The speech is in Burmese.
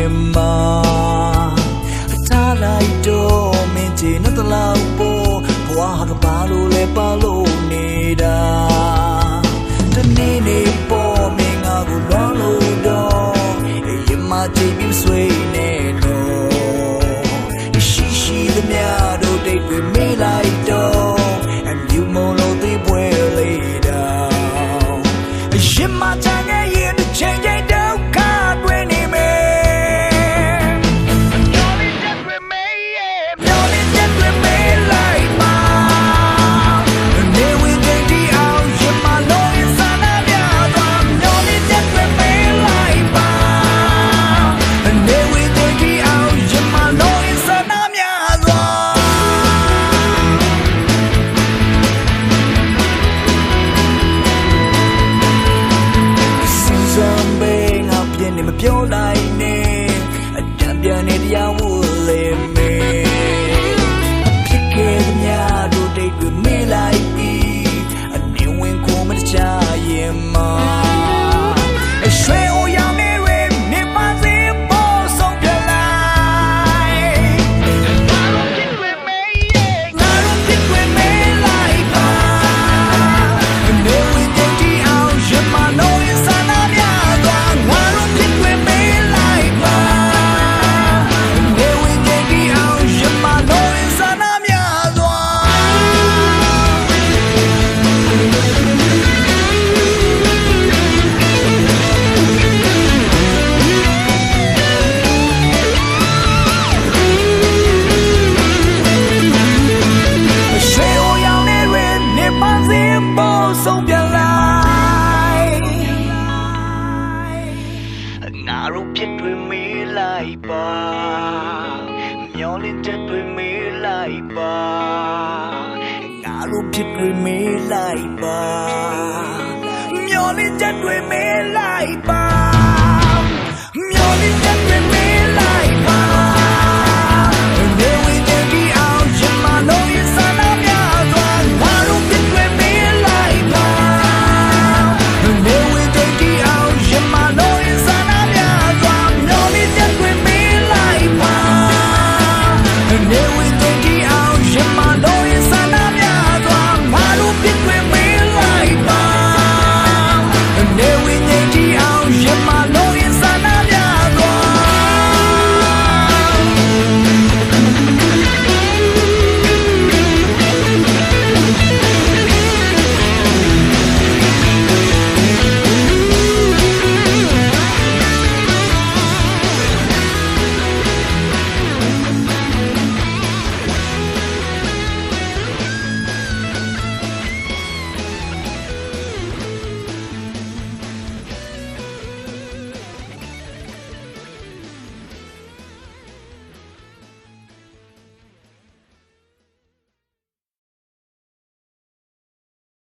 ရင်မှာထားလိုက်တော့မင်းချင်တဲ့လောက်ပေါ်ဘဝဟာကပါလို့လဲပါလို့နေတာတနေ့နေ့ပေါ်မင်းငါကိုလွန်လို့တော့ရင်မှာကြည့်ပြီးဆွေးနေတော့ရှိရှိသမျှတို့တိတ်တွေမေးလိုက်တော့အမြူမလို့သေးပွဲလေးတော့ရှင်မချန်ရဲ့ရင်ချိန်ချိန် တို့ဖြစ်တွေမေးလိုက်ပါမျောလင်းချက်တွေမေးလိုက်ပါငါတို့ဖြစ်တွေမေးလိုက်ပါမျောလင်းချက်တွေမေး